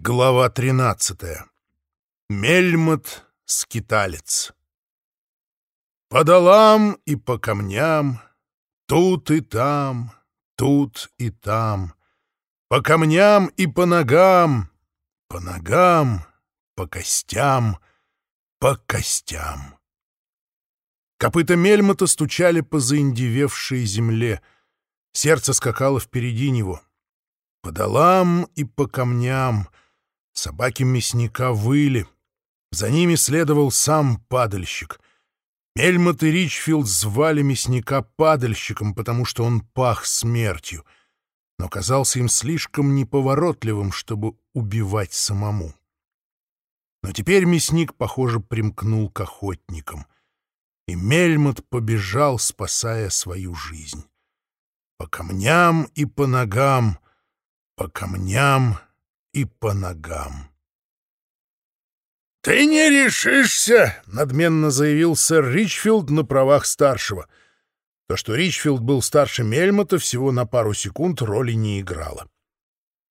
Глава 13. Мельмот скиталец. По долам и по камням, тут и там, тут и там, по камням и по ногам, по ногам, по костям, по костям. Копыта Мельмота стучали по заиндевевшей земле. Сердце скакало впереди него. По долам и по камням — Собаки мясника выли. За ними следовал сам падальщик. Мельмот и Ричфилд звали мясника падальщиком, потому что он пах смертью, но казался им слишком неповоротливым, чтобы убивать самому. Но теперь мясник, похоже, примкнул к охотникам, и Мельмот побежал, спасая свою жизнь. По камням и по ногам, по камням и по ногам. «Ты не решишься!» — надменно заявил сэр Ричфилд на правах старшего. То, что Ричфилд был старше Мельмота, всего на пару секунд роли не играло.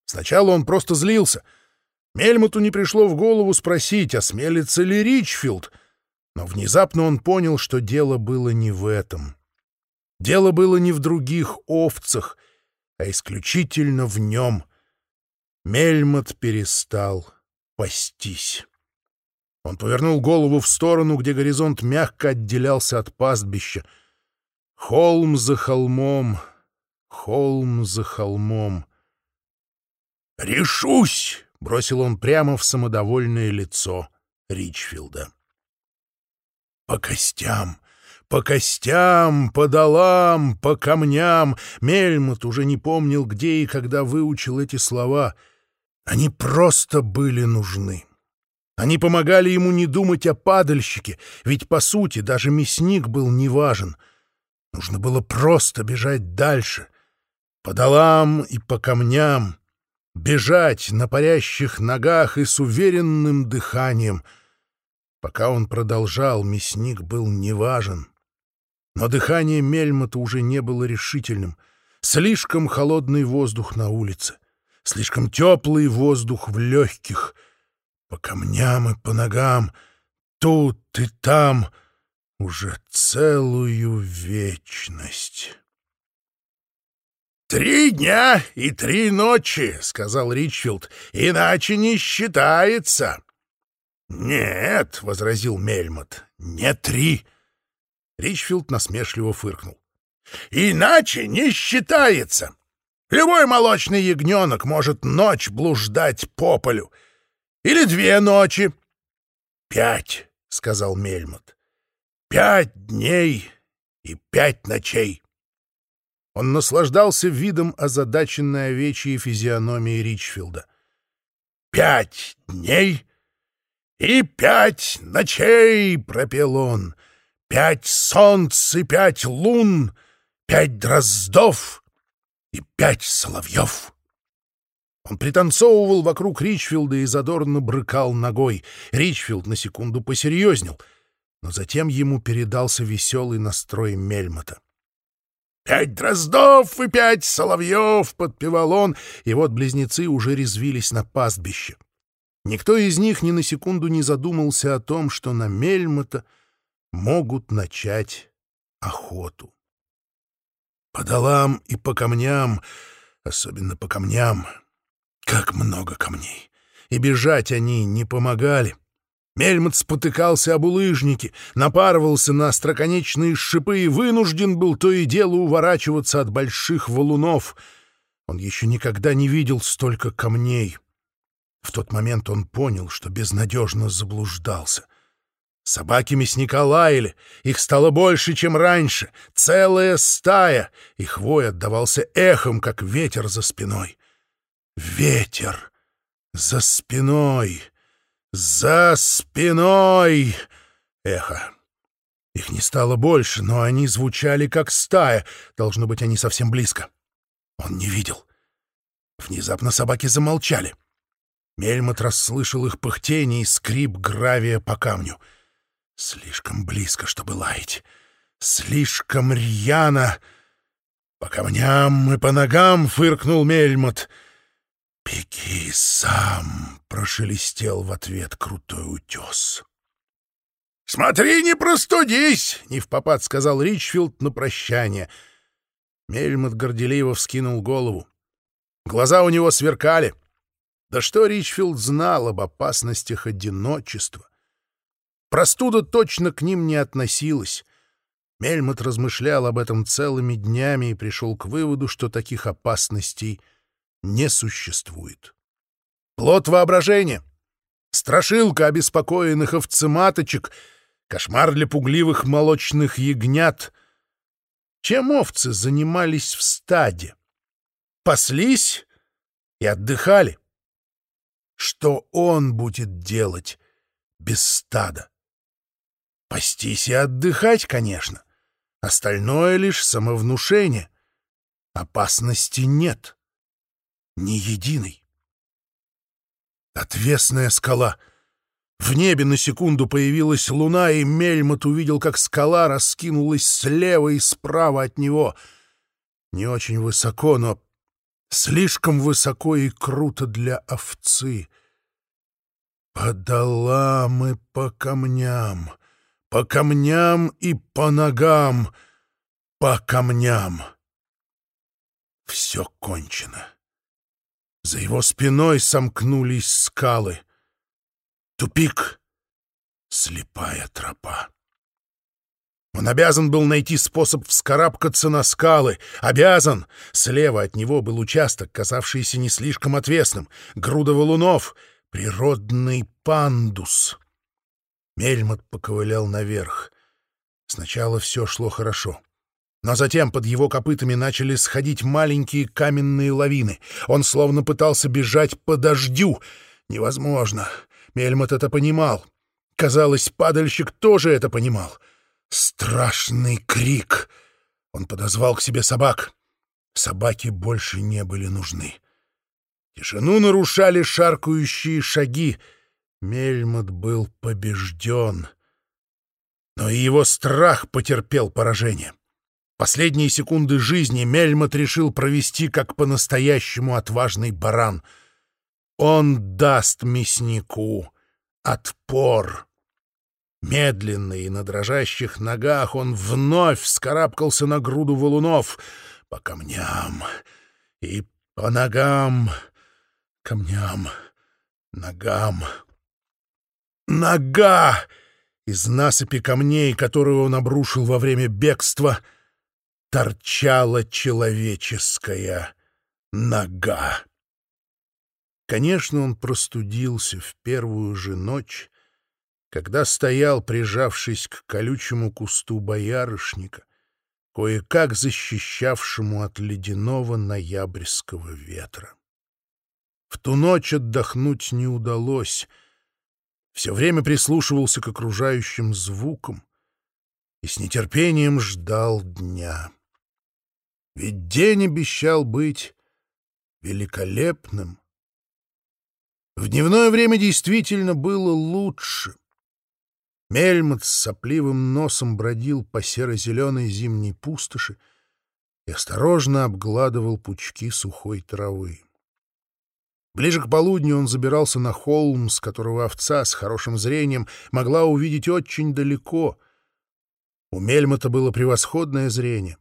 Сначала он просто злился. Мельмоту не пришло в голову спросить, осмелится ли Ричфилд, но внезапно он понял, что дело было не в этом. Дело было не в других овцах, а исключительно в нем — Мельмот перестал пастись. Он повернул голову в сторону, где горизонт мягко отделялся от пастбища. Холм за холмом, холм за холмом. «Решусь!» — бросил он прямо в самодовольное лицо Ричфилда. «По костям!» По костям, по долам, по камням. Мельмот уже не помнил, где и когда выучил эти слова — они просто были нужны. Они помогали ему не думать о падальщике, ведь, по сути, даже мясник был неважен. Нужно было просто бежать дальше, по долам и по камням, бежать на парящих ногах и с уверенным дыханием. Пока он продолжал, мясник был неважен. Но дыхание Мельмота уже не было решительным. Слишком холодный воздух на улице — слишком теплый воздух в легких, по камням и по ногам, тут и там, уже целую вечность. «Три дня и три ночи», — сказал Ричфилд, — «иначе не считается». «Нет», — возразил Мельмот, — «не три». Ричфилд насмешливо фыркнул. «Иначе не считается. Любой молочный ягненок может ночь блуждать по полю. Или две ночи. — Пять, — сказал Мельмот. — Пять дней и пять ночей. Он наслаждался видом озадаченной овечьей физиономии Ричфилда. — Пять дней и пять ночей, — пропел он. — Пять солнц и пять лун, пять дроздов — и пять соловьев. Он пританцовывал вокруг Ричфилда и задорно брыкал ногой. Ричфилд на секунду посерьезнел, но затем ему передался веселый настрой Мельмота. «Пять дроздов и пять соловьев!» — подпевал он, и вот близнецы уже резвились на пастбище. Никто из них ни на секунду не задумался о том, что на Мельмота могут начать охоту. По долам и по камням, особенно по камням. Как много камней! И бежать они не помогали. Мельмот спотыкался об улыжники, напарывался на остроконечные шипы и вынужден был то и дело уворачиваться от больших валунов. Он еще никогда не видел столько камней. В тот момент он понял, что безнадежно заблуждался — Собаки мясника лаяли, их стало больше, чем раньше, целая стая, их вой отдавался эхом, как ветер за спиной. Ветер за спиной, за спиной! Эхо. Их не стало больше, но они звучали, как стая. Должно быть, они совсем близко. Он не видел. Внезапно собаки замолчали. Мельмот расслышал их пыхтение и скрип гравия по камню — Слишком близко, чтобы лаять. Слишком рьяно. По камням и по ногам фыркнул Мельмот. «Беги сам, прошелестел в ответ крутой утес. «Смотри, не простудись!» — не в попад сказал Ричфилд на прощание. Мельмот горделиво вскинул голову. Глаза у него сверкали. Да что Ричфилд знал об опасностях одиночества? Простуда точно к ним не относилась. Мельмот размышлял об этом целыми днями и пришел к выводу, что таких опасностей не существует. Плод воображения, страшилка обеспокоенных овцематочек — Кошмар для пугливых молочных ягнят. Чем овцы занимались в стаде? Паслись и отдыхали. Что он будет делать без стада? Пастись и отдыхать, конечно. Остальное лишь самовнушение. Опасности нет. Ни единой. Отвесная скала — в небе на секунду появилась луна, и Мельмот увидел, как скала раскинулась слева и справа от него. Не очень высоко, но слишком высоко и круто для овцы. По долам и по камням, по камням и по ногам, по камням. Все кончено. За его спиной сомкнулись скалы — Тупик. Слепая тропа. Он обязан был найти способ вскарабкаться на скалы. Обязан! Слева от него был участок, казавшийся не слишком отвесным. Груда валунов. Природный пандус. Мельмот поковылял наверх. Сначала все шло хорошо. Но затем под его копытами начали сходить маленькие каменные лавины. Он словно пытался бежать по дождю. Невозможно. Мельмот это понимал. Казалось, падальщик тоже это понимал. Страшный крик. Он подозвал к себе собак. Собаки больше не были нужны. Тишину нарушали шаркающие шаги. Мельмот был побежден. Но и его страх потерпел поражение. Последние секунды жизни Мельмот решил провести как по-настоящему отважный баран — он даст мяснику отпор. Медленно и на дрожащих ногах он вновь вскарабкался на груду валунов по камням и по ногам, камням, ногам. Нога! Из насыпи камней, которую он обрушил во время бегства, торчала человеческая нога. Конечно, он простудился в первую же ночь, когда стоял, прижавшись к колючему кусту боярышника, кое-как защищавшему от ледяного ноябрьского ветра. В ту ночь отдохнуть не удалось. Все время прислушивался к окружающим звукам и с нетерпением ждал дня. Ведь день обещал быть великолепным, в дневное время действительно было лучше. Мельмот с сопливым носом бродил по серо-зеленой зимней пустоши и осторожно обгладывал пучки сухой травы. Ближе к полудню он забирался на холм, с которого овца с хорошим зрением могла увидеть очень далеко. У Мельмота было превосходное зрение,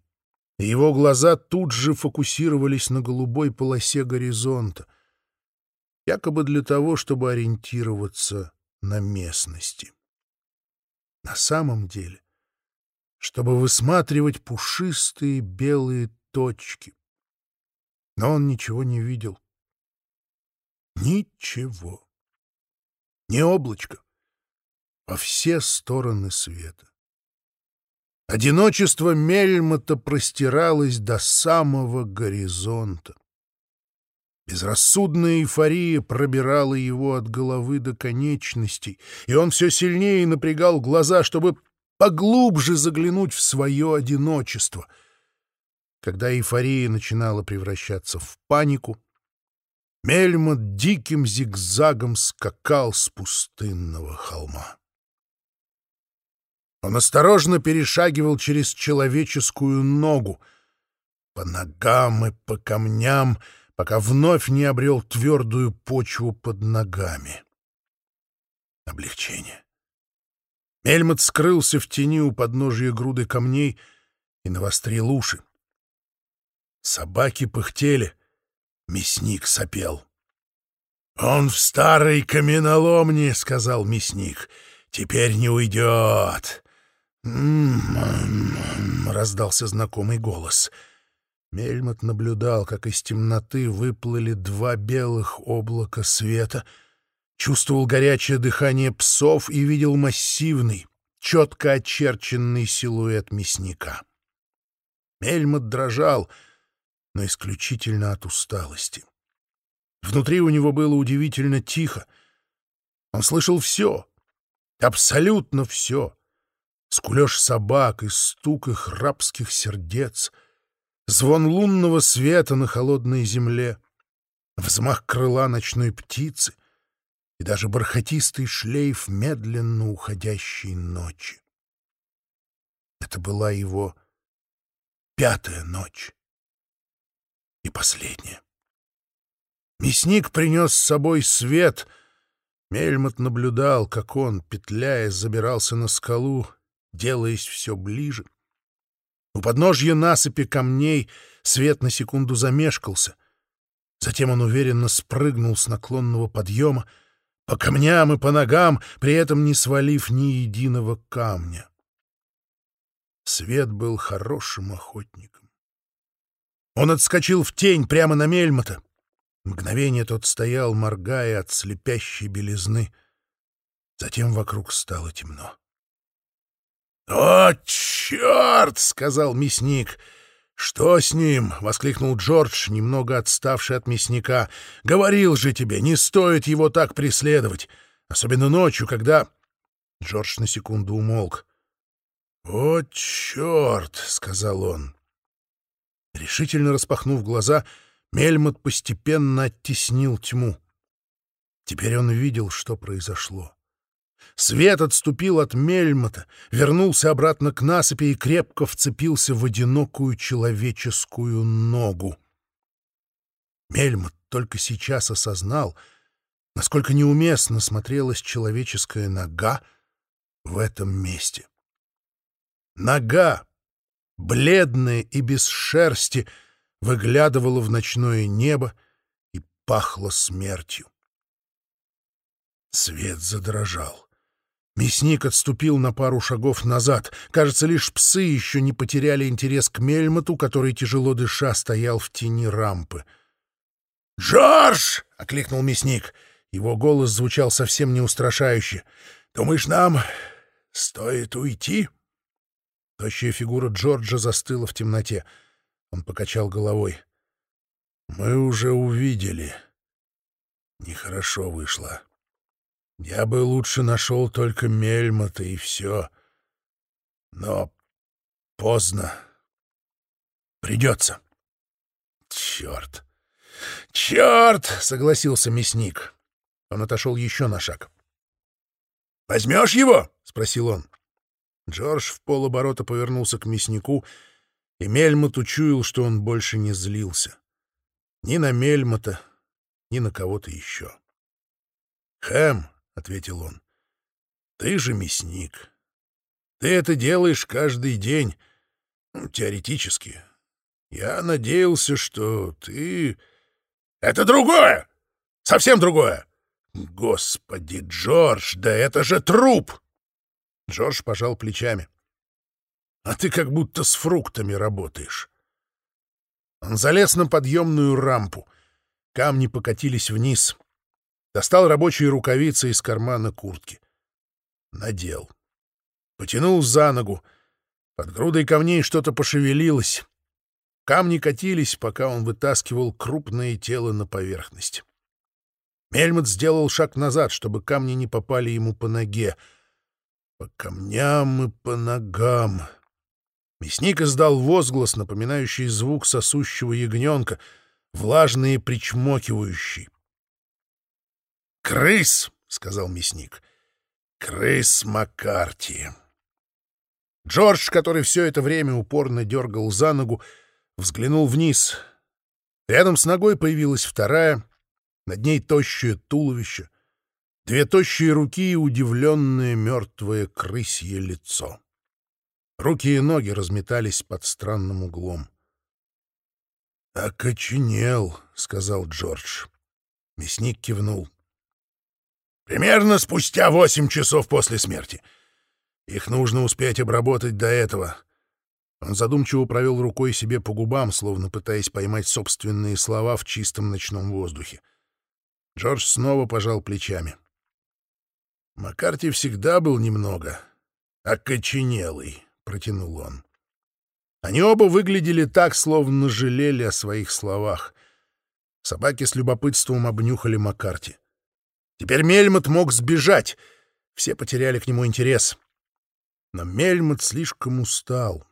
и его глаза тут же фокусировались на голубой полосе горизонта — якобы для того, чтобы ориентироваться на местности. На самом деле, чтобы высматривать пушистые белые точки. Но он ничего не видел. Ничего. Не облачко. Во все стороны света. Одиночество Мельмота простиралось до самого горизонта. Безрассудная эйфория пробирала его от головы до конечностей, и он все сильнее напрягал глаза, чтобы поглубже заглянуть в свое одиночество. Когда эйфория начинала превращаться в панику, Мельмот диким зигзагом скакал с пустынного холма. Он осторожно перешагивал через человеческую ногу. По ногам и по камням — пока вновь не обрел твердую почву под ногами. Облегчение. Мельмот скрылся в тени у подножия груды камней и навострил уши. Собаки пыхтели, мясник сопел. «Он в старой каменоломне», — сказал мясник. «Теперь не уйдет». «М-м-м», раздался знакомый голос. Мельмот наблюдал, как из темноты выплыли два белых облака света, чувствовал горячее дыхание псов и видел массивный, четко очерченный силуэт мясника. Мельмот дрожал, но исключительно от усталости. Внутри у него было удивительно тихо. Он слышал все, абсолютно все. Скулеж собак и стук их рабских сердец, звон лунного света на холодной земле, взмах крыла ночной птицы и даже бархатистый шлейф медленно уходящей ночи. Это была его пятая ночь и последняя. Мясник принес с собой свет. Мельмот наблюдал, как он, петляя, забирался на скалу, делаясь все ближе. У подножья насыпи камней свет на секунду замешкался. Затем он уверенно спрыгнул с наклонного подъема, по камням и по ногам, при этом не свалив ни единого камня. Свет был хорошим охотником. Он отскочил в тень прямо на Мельмота. Мгновение тот стоял, моргая от слепящей белизны. Затем вокруг стало темно. «О, черт!» — сказал мясник. «Что с ним?» — воскликнул Джордж, немного отставший от мясника. «Говорил же тебе, не стоит его так преследовать, особенно ночью, когда...» Джордж на секунду умолк. «О, черт!» — сказал он. Решительно распахнув глаза, — Мельмот постепенно оттеснил тьму. Теперь он видел, что произошло. Свет отступил от Мельмота, вернулся обратно к насыпи и крепко вцепился в одинокую человеческую ногу. Мельмот только сейчас осознал, насколько неуместно смотрелась человеческая нога в этом месте. Нога, бледная и без шерсти, — выглядывала в ночное небо и пахло смертью. Свет задрожал. Мясник отступил на пару шагов назад. Кажется, лишь псы еще не потеряли интерес к Мельмоту, который, тяжело дыша, стоял в тени рампы. «Джордж!» — окликнул мясник. Его голос звучал совсем не устрашающе. «Думаешь, нам стоит уйти?» Тощая фигура Джорджа застыла в темноте. Он покачал головой. «Мы уже увидели. Нехорошо вышло. Я бы лучше нашел только Мельмота и все. Но поздно. Придется. Черт! Черт! — согласился мясник. Он отошел еще на шаг. «Возьмешь его?» — спросил он. Джордж в полоборота повернулся к мяснику и Мельмот учуял, что он больше не злился. Ни на Мельмота, ни на кого-то еще. «Хэм», — ответил он, — «ты же мясник. Ты это делаешь каждый день, ну, теоретически. Я надеялся, что ты...» «Это другое! Совсем другое!» «Господи, Джордж, да это же труп!» Джордж пожал плечами а ты как будто с фруктами работаешь. Он залез на подъемную рампу. Камни покатились вниз. Достал рабочие рукавицы из кармана куртки. Надел. Потянул за ногу. Под грудой камней что-то пошевелилось. Камни катились, пока он вытаскивал крупное тело на поверхность. Мельмот сделал шаг назад, чтобы камни не попали ему по ноге. По камням и по ногам. Мясник издал возглас, напоминающий звук сосущего ягненка, влажный и причмокивающий. «Крыс!» — сказал мясник. «Крыс Маккарти!» Джордж, который все это время упорно дергал за ногу, взглянул вниз. Рядом с ногой появилась вторая, над ней тощее туловище, две тощие руки и удивленное мертвое крысье лицо. Руки и ноги разметались под странным углом. «Окоченел», — сказал Джордж. Мясник кивнул. «Примерно спустя восемь часов после смерти. Их нужно успеть обработать до этого». Он задумчиво провел рукой себе по губам, словно пытаясь поймать собственные слова в чистом ночном воздухе. Джордж снова пожал плечами. Маккарти всегда был немного окоченелый, — протянул он. Они оба выглядели так, словно жалели о своих словах. Собаки с любопытством обнюхали Маккарти. Теперь Мельмот мог сбежать. Все потеряли к нему интерес. Но Мельмот слишком устал.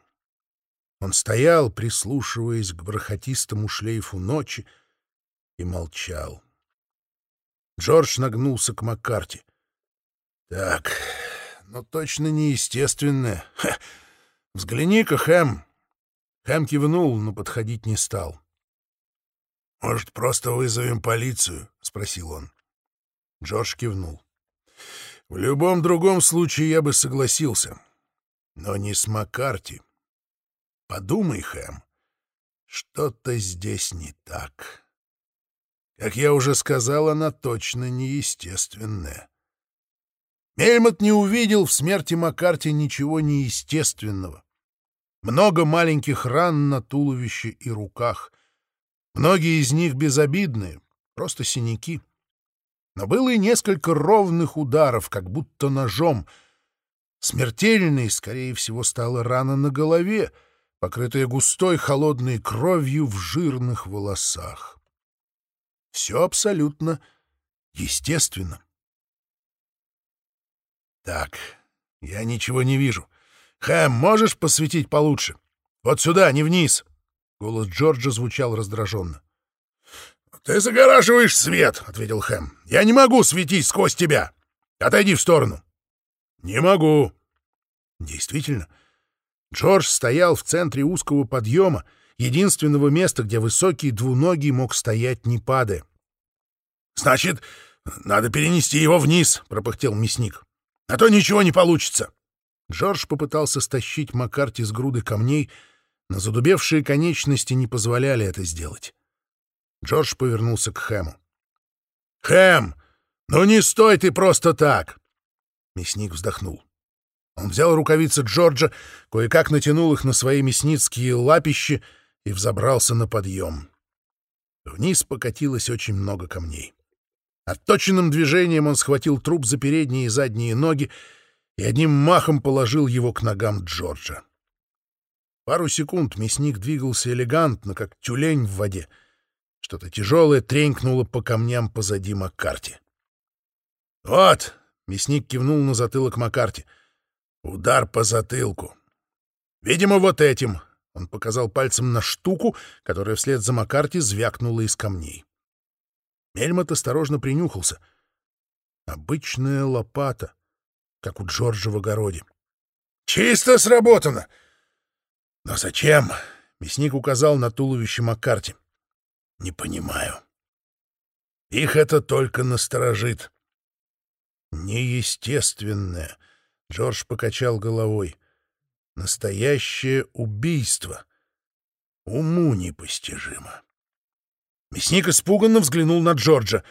Он стоял, прислушиваясь к бархатистому шлейфу ночи, и молчал. Джордж нагнулся к Маккарти. «Так, ну точно неестественное. Взгляни-ка, Хэм!» Хэм кивнул, но подходить не стал. «Может, просто вызовем полицию?» — спросил он. Джордж кивнул. «В любом другом случае я бы согласился. Но не с Маккарти. Подумай, Хэм, что-то здесь не так». Как я уже сказал, она точно неестественная. Мельмот не увидел в смерти Маккарти ничего неестественного. Много маленьких ран на туловище и руках. Многие из них безобидные, просто синяки. Но было и несколько ровных ударов, как будто ножом. Смертельной, скорее всего, стала рана на голове, покрытая густой холодной кровью в жирных волосах. Все абсолютно естественно. Так, я ничего не вижу. Хэм, можешь посветить получше? Вот сюда, не вниз. Голос Джорджа звучал раздраженно. «Ты загораживаешь свет», — ответил Хэм. «Я не могу светить сквозь тебя. Отойди в сторону». «Не могу». Действительно, Джордж стоял в центре узкого подъема, единственного места, где высокий двуногий мог стоять, не падая. «Значит, надо перенести его вниз», — пропыхтел мясник. «А то ничего не получится». Джордж попытался стащить Маккарти с груды камней, но задубевшие конечности не позволяли это сделать. Джордж повернулся к Хэму. «Хэм, ну не стой ты просто так!» Мясник вздохнул. Он взял рукавицы Джорджа, кое-как натянул их на свои мясницкие лапищи и взобрался на подъем. Вниз покатилось очень много камней. Отточенным движением он схватил труп за передние и задние ноги и одним махом положил его к ногам Джорджа. Пару секунд мясник двигался элегантно, как тюлень в воде. Что-то тяжелое тренькнуло по камням позади Маккарти. «Вот!» — мясник кивнул на затылок Маккарти. «Удар по затылку. Видимо, вот этим!» — он показал пальцем на штуку, которая вслед за Маккарти звякнула из камней. Мельмот осторожно принюхался. Обычная лопата, как у Джорджа в огороде. «Чисто сработано!» «Но зачем?» — мясник указал на туловище Маккарти. «Не понимаю. Их это только насторожит». «Неестественное», — Джордж покачал головой. «Настоящее убийство. Уму непостижимо». Мясник испуганно взглянул на Джорджа.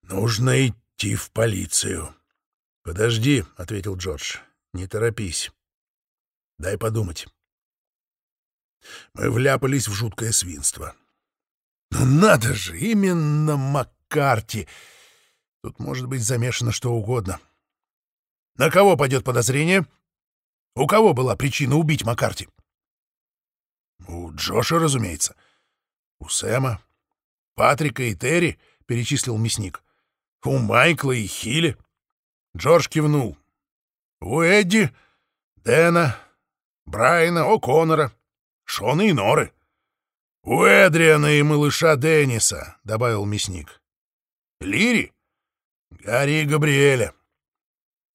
«Нужно идти в полицию». «Подожди», — ответил Джордж. «Не торопись. Дай подумать». Мы вляпались в жуткое свинство. «Ну надо же, именно Маккарти! Тут может быть замешано что угодно. На кого пойдет подозрение? У кого была причина убить Маккарти?» «У Джоша, разумеется. У Сэма, Патрика и Терри, — перечислил мясник. У Майкла и Хилли. Джордж кивнул. У Эдди, Дэна, Брайана, О'Коннора, Шона и Норы. У Эдриана и малыша Денниса, — добавил мясник. Лири, Гарри и Габриэля.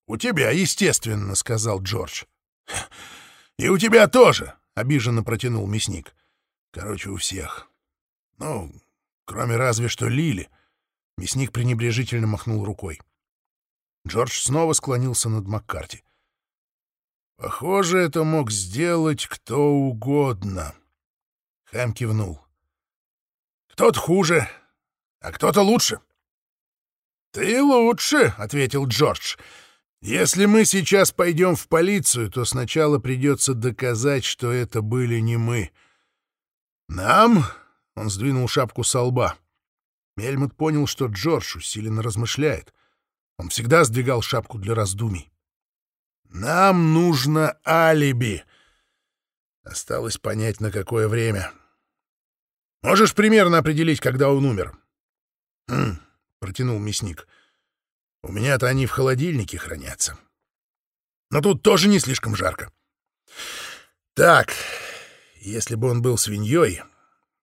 У тебя, естественно, — сказал Джордж. И у тебя тоже, — обиженно протянул мясник. Короче, у всех. Ну, кроме разве что Лили. Мясник пренебрежительно махнул рукой. Джордж снова склонился над Маккарти. Похоже, это мог сделать кто угодно. Хэм кивнул. Кто-то хуже, а кто-то лучше. «Ты лучше», — ответил Джордж. «Если мы сейчас пойдем в полицию, то сначала придется доказать, что это были не мы. Нам...» — он сдвинул шапку со лба. Мельмут понял, что Джордж усиленно размышляет. Он всегда сдвигал шапку для раздумий. «Нам нужно алиби!» Осталось понять, на какое время. «Можешь примерно определить, когда он умер?» «Хм», — протянул мясник. «У меня-то они в холодильнике хранятся. Но тут тоже не слишком жарко. Так, если бы он был свиньей,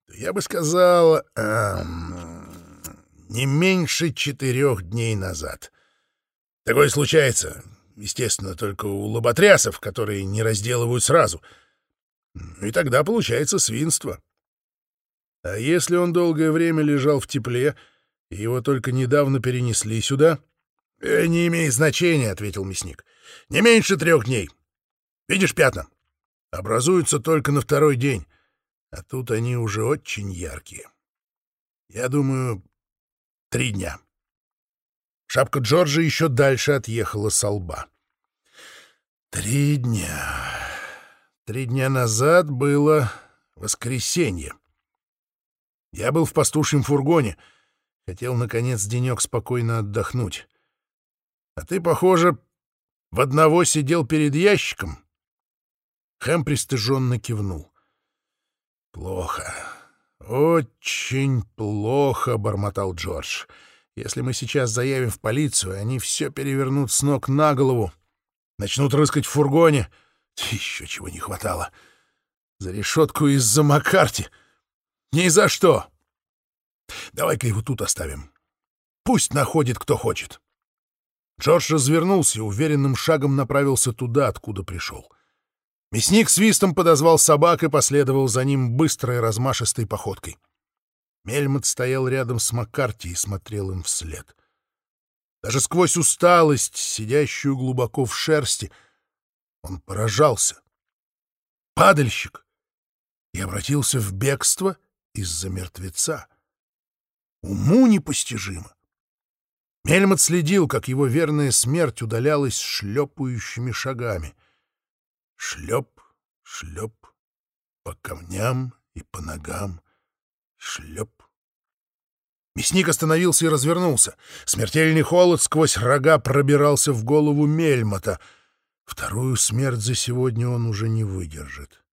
то я бы сказал... Эм, не меньше четырех дней назад. Такое случается, естественно, только у лоботрясов, которые не разделывают сразу. И тогда получается свинство. А если он долгое время лежал в тепле, и его только недавно перенесли сюда? «Э, — Не имеет значения, — ответил мясник. — Не меньше трех дней. Видишь пятна? Образуются только на второй день, а тут они уже очень яркие. Я думаю, три дня. Шапка Джорджа еще дальше отъехала со лба. Три дня. Три дня назад было воскресенье. Я был в пастушьем фургоне. Хотел, наконец, денек спокойно отдохнуть. А ты, похоже, в одного сидел перед ящиком. Хэм пристыженно кивнул. Плохо. Очень плохо, — бормотал Джордж. Если мы сейчас заявим в полицию, они все перевернут с ног на голову. Начнут рыскать в фургоне. Еще чего не хватало. За решетку из-за Маккарти. Ни за что. Давай-ка его тут оставим. Пусть находит, кто хочет. Джордж развернулся и уверенным шагом направился туда, откуда пришел. Мясник свистом подозвал собак и последовал за ним быстрой размашистой походкой. Мельмот стоял рядом с Маккарти и смотрел им вслед. Даже сквозь усталость, сидящую глубоко в шерсти, он поражался. Падальщик! И обратился в бегство из-за мертвеца. Уму непостижимо. Мельмот следил, как его верная смерть удалялась шлепающими шагами. Шлеп, шлеп, по камням и по ногам, шлеп. Мясник остановился и развернулся. Смертельный холод сквозь рога пробирался в голову Мельмота. Вторую смерть за сегодня он уже не выдержит.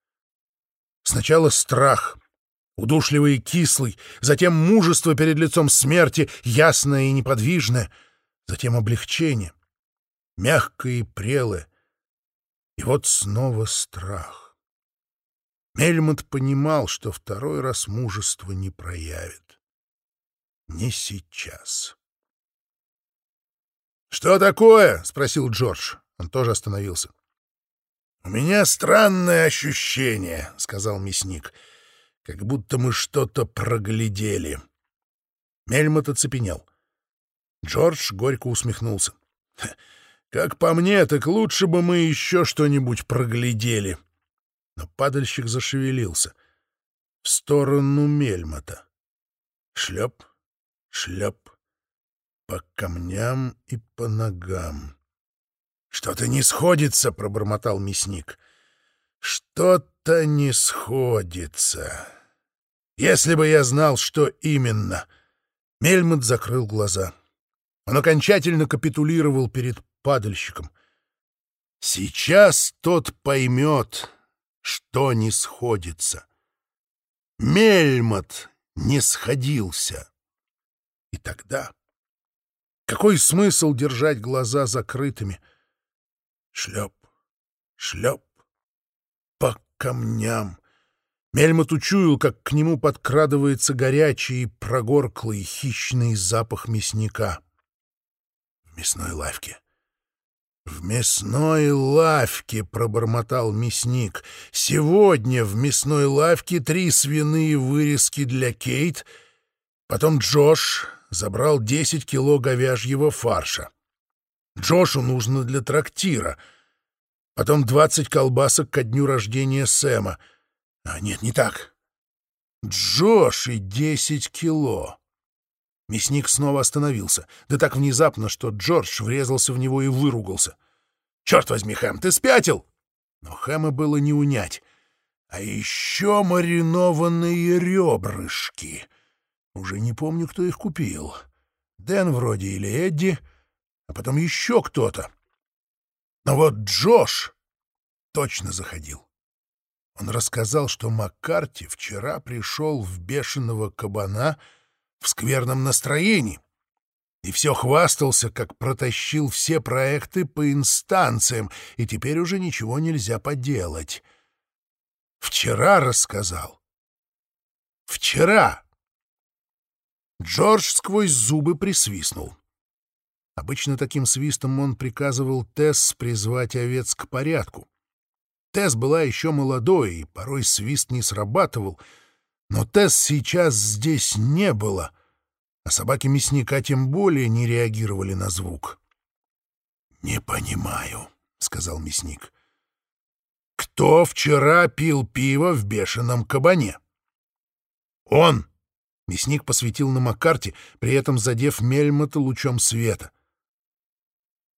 Сначала страх, удушливый и кислый, затем мужество перед лицом смерти, ясное и неподвижное, затем облегчение, мягкое и прелое. И вот снова страх. Мельмот понимал, что второй раз мужество не проявит. Не сейчас. «Что такое?» — спросил Джордж. Он тоже остановился. «У меня странное ощущение», — сказал мясник, — «как будто мы что-то проглядели». Мельмот оцепенел. Джордж горько усмехнулся. «Как по мне, так лучше бы мы еще что-нибудь проглядели». Но падальщик зашевелился. В сторону Мельмота. Шлеп, шлеп по камням и по ногам. «Что-то не сходится», — пробормотал мясник. «Что-то не сходится. Если бы я знал, что именно...» Мельмот закрыл глаза. Он окончательно капитулировал перед падальщиком. Сейчас тот поймет, что не сходится. Мельмот не сходился. И тогда... Какой смысл держать глаза закрытыми? Шлеп, шлеп по камням. Мельмот учуял, как к нему подкрадывается горячий, прогорклый, хищный запах мясника. В мясной лавке. «В мясной лавке», — пробормотал мясник. «Сегодня в мясной лавке три свиные вырезки для Кейт. Потом Джош забрал десять кило говяжьего фарша. Джошу нужно для трактира. Потом двадцать колбасок ко дню рождения Сэма. А нет, не так. Джош и десять кило». Мясник снова остановился, да так внезапно, что Джордж врезался в него и выругался. «Черт возьми, Хэм, ты спятил!» Но Хэма было не унять. А еще маринованные ребрышки. Уже не помню, кто их купил. Дэн вроде или Эдди, а потом еще кто-то. Но вот Джош точно заходил. Он рассказал, что Маккарти вчера пришел в бешеного кабана — в скверном настроении и все хвастался, как протащил все проекты по инстанциям, и теперь уже ничего нельзя поделать. Вчера рассказал. Вчера. Джордж сквозь зубы присвистнул. Обычно таким свистом он приказывал Тесс призвать овец к порядку. Тесс была еще молодой, и порой свист не срабатывал — но Тесс сейчас здесь не было, а собаки мясника тем более не реагировали на звук. «Не понимаю», — сказал мясник. «Кто вчера пил пиво в бешеном кабане?» «Он!» — мясник посветил на Маккарти, при этом задев Мельмота лучом света.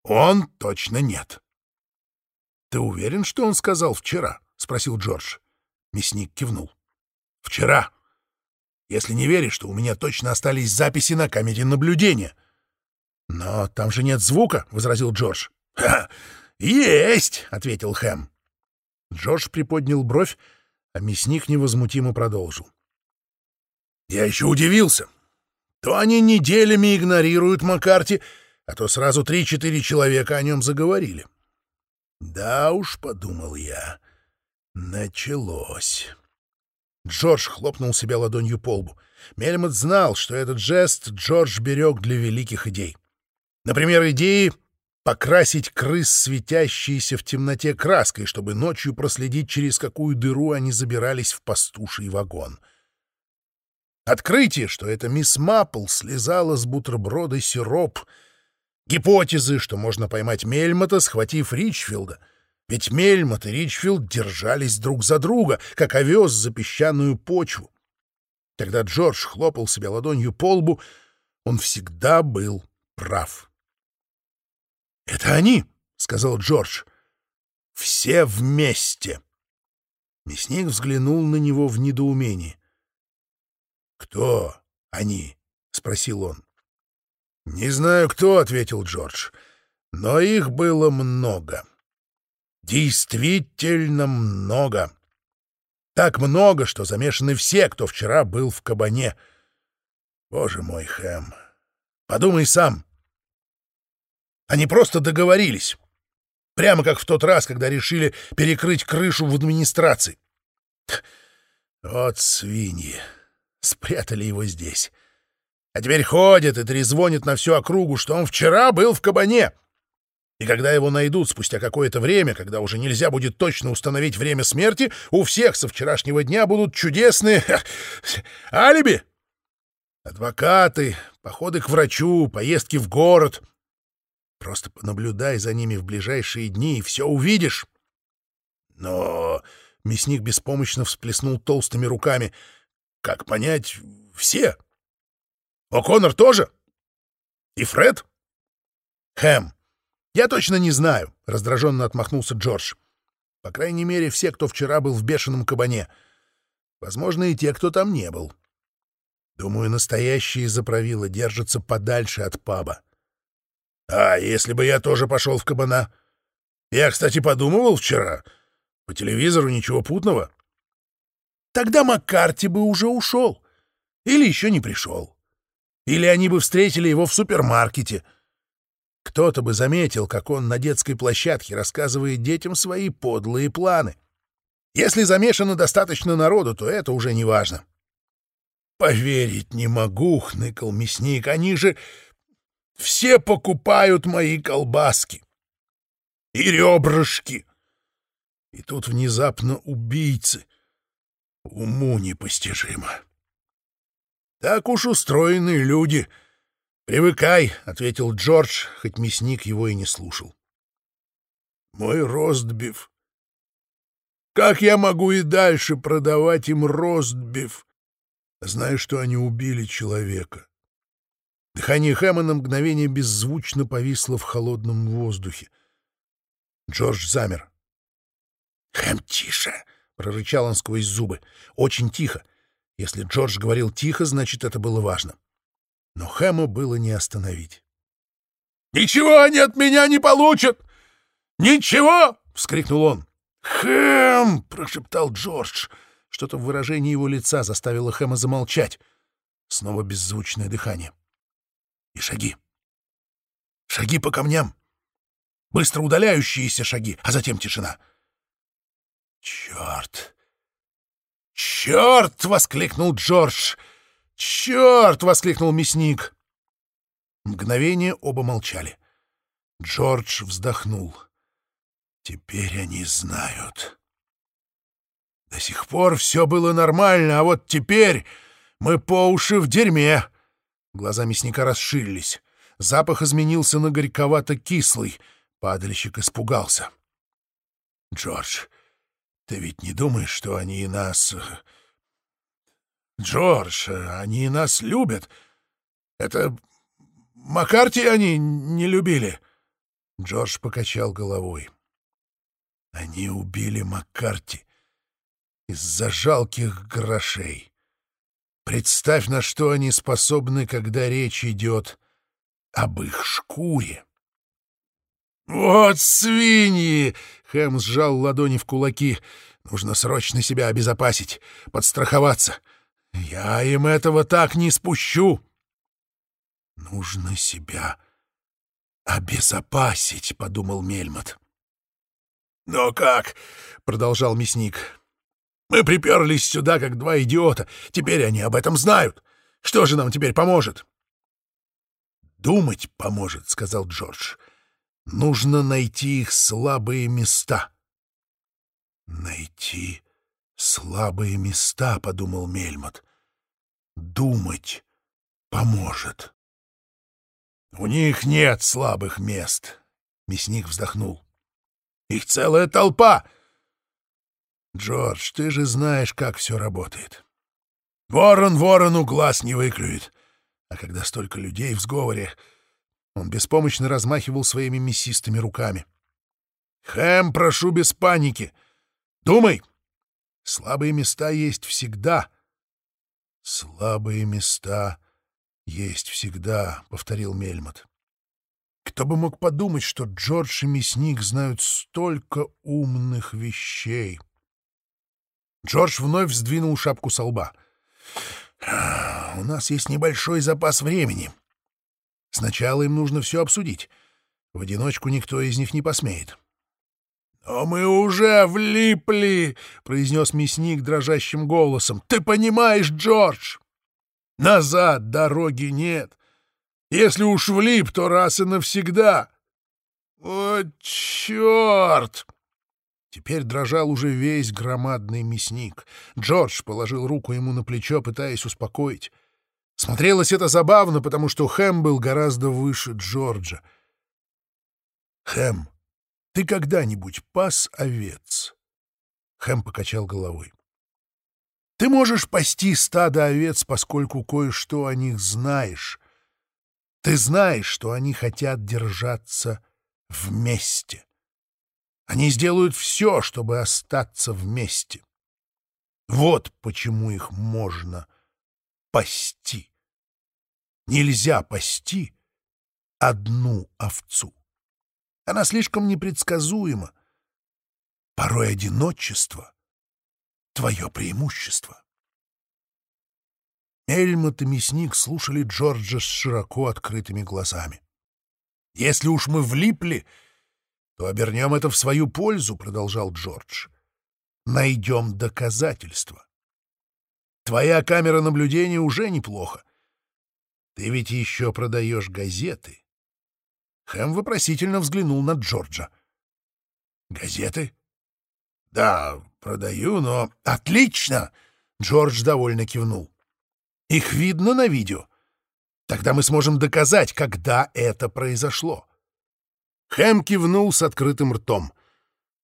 «Он точно нет». «Ты уверен, что он сказал вчера?» — спросил Джордж. Мясник кивнул. Вчера. Если не веришь, то у меня точно остались записи на камере наблюдения. — Но там же нет звука, — возразил Джордж. — Ха! Есть! — ответил Хэм. Джордж приподнял бровь, а мясник невозмутимо продолжил. — Я еще удивился. То они неделями игнорируют Маккарти, а то сразу три-четыре человека о нем заговорили. — Да уж, — подумал я, — началось. Джордж хлопнул себя ладонью по лбу. Мельмот знал, что этот жест Джордж берег для великих идей. Например, идеи покрасить крыс, светящиеся в темноте краской, чтобы ночью проследить, через какую дыру они забирались в пастуший вагон. Открытие, что это мисс Маппл слезала с бутерброда сироп. Гипотезы, что можно поймать Мельмота, схватив Ричфилда — ведь Мельмот и Ричфилд держались друг за друга, как овес за песчаную почву. Когда Джордж хлопал себя ладонью по лбу, он всегда был прав. «Это они!» — сказал Джордж. «Все вместе!» Мясник взглянул на него в недоумении. «Кто они?» — спросил он. «Не знаю, кто», — ответил Джордж, — «но их было много». Действительно много. Так много, что замешаны все, кто вчера был в кабане. Боже мой, Хэм, подумай сам. Они просто договорились. Прямо как в тот раз, когда решили перекрыть крышу в администрации. Вот свиньи. Спрятали его здесь. А теперь ходят и трезвонят на всю округу, что он вчера был в кабане. И когда его найдут спустя какое-то время, когда уже нельзя будет точно установить время смерти, у всех со вчерашнего дня будут чудесные алиби. Адвокаты, походы к врачу, поездки в город. Просто понаблюдай за ними в ближайшие дни, и все увидишь. Но мясник беспомощно всплеснул толстыми руками. Как понять, все? О'Коннор тоже? И Фред? Хэм, «Я точно не знаю», — раздраженно отмахнулся Джордж. «По крайней мере, все, кто вчера был в бешеном кабане. Возможно, и те, кто там не был. Думаю, настоящие заправила держатся подальше от паба. А если бы я тоже пошел в кабана? Я, кстати, подумывал вчера. По телевизору ничего путного. Тогда Маккарти бы уже ушел. Или еще не пришел. Или они бы встретили его в супермаркете — кто-то бы заметил, как он на детской площадке рассказывает детям свои подлые планы. Если замешано достаточно народу, то это уже не важно. «Поверить не могу», — хныкал мясник, — «они же все покупают мои колбаски». и ребрышки. И тут внезапно убийцы. Уму непостижимо. Так уж устроены люди. Привыкай, — ответил Джордж, хоть мясник его и не слушал. Мой ростбиф. Как я могу и дальше продавать им ростбиф, зная, что они убили человека? Дыхание Хэма на мгновение беззвучно повисло в холодном воздухе. Джордж замер. «Хэм, тише!» — прорычал он сквозь зубы. «Очень тихо. Если Джордж говорил тихо, значит, это было важно». Но Хэма было не остановить. «Ничего они от меня не получат! Ничего!» — вскрикнул он. «Хэм!» — прошептал Джордж. Что-то в выражении его лица заставило Хэма замолчать. Снова беззвучное дыхание. И шаги. Шаги по камням. Быстро удаляющиеся шаги, а затем тишина. «Черт! Черт!» — воскликнул Джордж. «Черт!» — воскликнул мясник. Мгновение оба молчали. Джордж вздохнул. «Теперь они знают». До сих пор все было нормально, а вот теперь мы по уши в дерьме. Глаза мясника расширились. Запах изменился на горьковато-кислый. Падальщик испугался. «Джордж, ты ведь не думаешь, что они нас... Джордж, они нас любят. Это Маккарти они не любили. Джордж покачал головой. Они убили Маккарти из-за жалких грошей. Представь, на что они способны, когда речь идет об их шкуре. «Вот свиньи!» — Хэм сжал ладони в кулаки. «Нужно срочно себя обезопасить, подстраховаться. Я им этого так не спущу!» «Нужно себя обезопасить», — подумал Мельмот. «Но как?» — продолжал мясник. «Мы приперлись сюда, как два идиота. Теперь они об этом знают. Что же нам теперь поможет?» «Думать поможет», — сказал Джордж. Нужно найти их слабые места. Найти слабые места, подумал Мельмот. Думать поможет. У них нет слабых мест, мясник вздохнул. Их целая толпа. Джордж, ты же знаешь, как все работает. Ворон ворону глаз не выклюет. А когда столько людей в сговоре, он беспомощно размахивал своими мясистыми руками. «Хэм, прошу без паники! Думай! Слабые места есть всегда!» «Слабые места есть всегда», — повторил Мельмот. Кто бы мог подумать, что Джордж и мясник знают столько умных вещей. Джордж вновь сдвинул шапку со лба. «У нас есть небольшой запас времени. Сначала им нужно все обсудить. В одиночку никто из них не посмеет. «Но мы уже влипли!» — произнес мясник дрожащим голосом. «Ты понимаешь, Джордж? Назад дороги нет. Если уж влип, то раз и навсегда. О, черт!» Теперь дрожал уже весь громадный мясник. Джордж положил руку ему на плечо, пытаясь успокоить. Смотрелось это забавно, потому что Хэм был гораздо выше Джорджа. «Хэм, ты когда-нибудь пас овец?» Хэм покачал головой. «Ты можешь пасти стадо овец, поскольку кое-что о них знаешь. Ты знаешь, что они хотят держаться вместе. Они сделают все, чтобы остаться вместе. Вот почему их можно пасти. Нельзя пасти одну овцу. Она слишком непредсказуема. Порой одиночество — твое преимущество. Эльмот и мясник слушали Джорджа с широко открытыми глазами. «Если уж мы влипли, то обернем это в свою пользу», — продолжал Джордж. «Найдем доказательства. Твоя камера наблюдения уже неплохо. Ты ведь еще продаешь газеты. Хэм вопросительно взглянул на Джорджа. Газеты? Да, продаю, но... Отлично! Джордж довольно кивнул. Их видно на видео. Тогда мы сможем доказать, когда это произошло. Хэм кивнул с открытым ртом.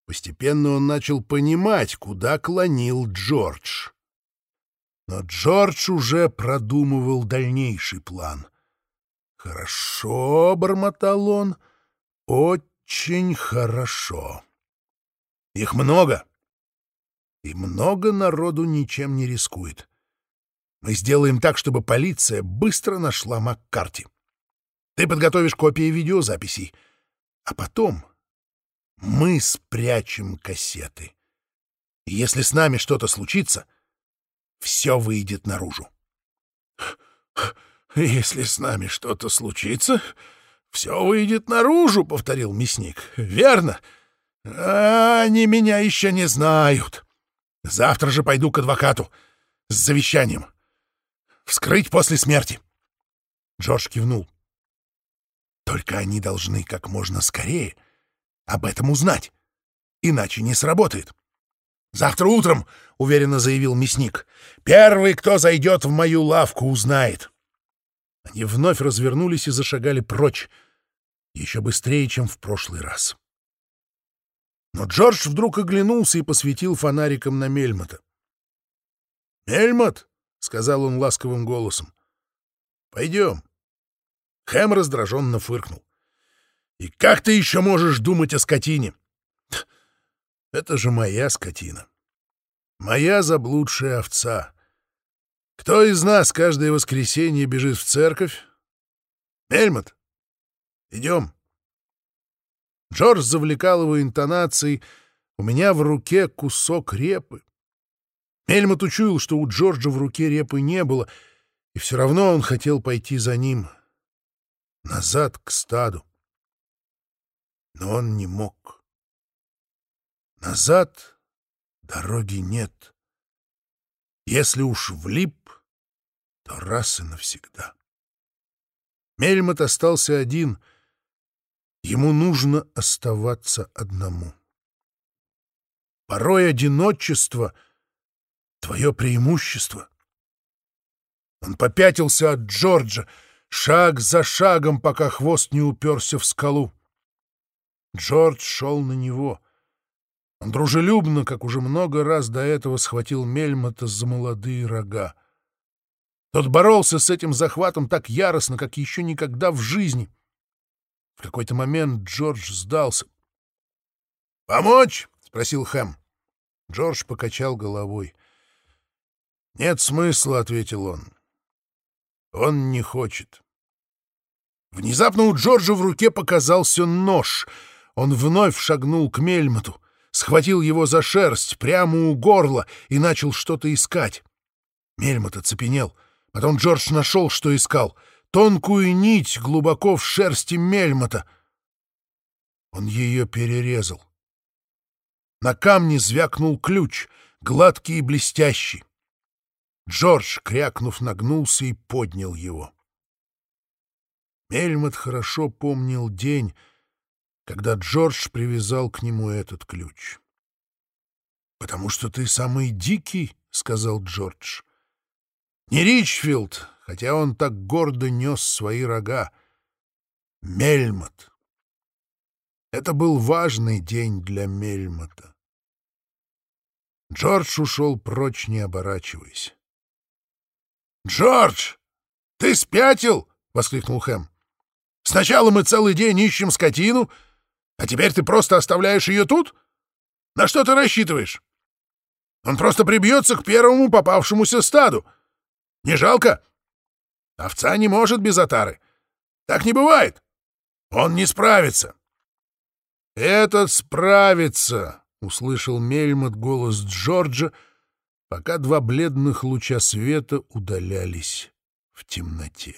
Постепенно он начал понимать, куда клонил Джордж. Но Джордж уже продумывал дальнейший план. «Хорошо», — бормотал он, — «очень хорошо». «Их много, и много народу ничем не рискует. Мы сделаем так, чтобы полиция быстро нашла Маккарти. Ты подготовишь копии видеозаписей, а потом мы спрячем кассеты. И если с нами что-то случится, все выйдет наружу. — Если с нами что-то случится, все выйдет наружу, — повторил мясник. — Верно. Они меня еще не знают. Завтра же пойду к адвокату с завещанием. Вскрыть после смерти. Джордж кивнул. Только они должны как можно скорее об этом узнать, иначе не сработает. «Завтра утром», — уверенно заявил мясник, — «первый, кто зайдет в мою лавку, узнает». Они вновь развернулись и зашагали прочь, еще быстрее, чем в прошлый раз. Но Джордж вдруг оглянулся и посветил фонариком на Мельмота. «Мельмот!» — сказал он ласковым голосом. «Пойдем». Хэм раздраженно фыркнул. «И как ты еще можешь думать о скотине?» «Это же моя скотина. Моя заблудшая овца. Кто из нас каждое воскресенье бежит в церковь? Мельмот, идем». Джордж завлекал его интонацией «У меня в руке кусок репы». Мельмот учуял, что у Джорджа в руке репы не было, и все равно он хотел пойти за ним назад к стаду. Но он не мог. Назад дороги нет. Если уж влип, то раз и навсегда. Мельмот остался один — Ему нужно оставаться одному. Порой одиночество — твое преимущество. Он попятился от Джорджа, шаг за шагом, пока хвост не уперся в скалу. Джордж шел на него. Он дружелюбно, как уже много раз до этого, схватил Мельмота за молодые рога. Тот боролся с этим захватом так яростно, как еще никогда в жизни — в какой-то момент Джордж сдался. «Помочь?» — спросил Хэм. Джордж покачал головой. «Нет смысла», — ответил он. «Он не хочет». Внезапно у Джорджа в руке показался нож. Он вновь шагнул к Мельмоту, схватил его за шерсть прямо у горла и начал что-то искать. Мельмот оцепенел. Потом Джордж нашел, что искал — тонкую нить глубоко в шерсти мельмота. Он ее перерезал. На камне звякнул ключ, гладкий и блестящий. Джордж, крякнув, нагнулся и поднял его. Мельмот хорошо помнил день, когда Джордж привязал к нему этот ключ. «Потому что ты самый дикий», — сказал Джордж. «Не Ричфилд, хотя он так гордо нес свои рога. Мельмот. Это был важный день для Мельмота. Джордж ушел прочь, не оборачиваясь. «Джордж, ты спятил?» — воскликнул Хэм. «Сначала мы целый день ищем скотину, а теперь ты просто оставляешь ее тут? На что ты рассчитываешь? Он просто прибьется к первому попавшемуся стаду. Не жалко?» Овца не может без отары. Так не бывает. Он не справится. Этот справится, услышал Мельмот голос Джорджа, пока два бледных луча света удалялись в темноте.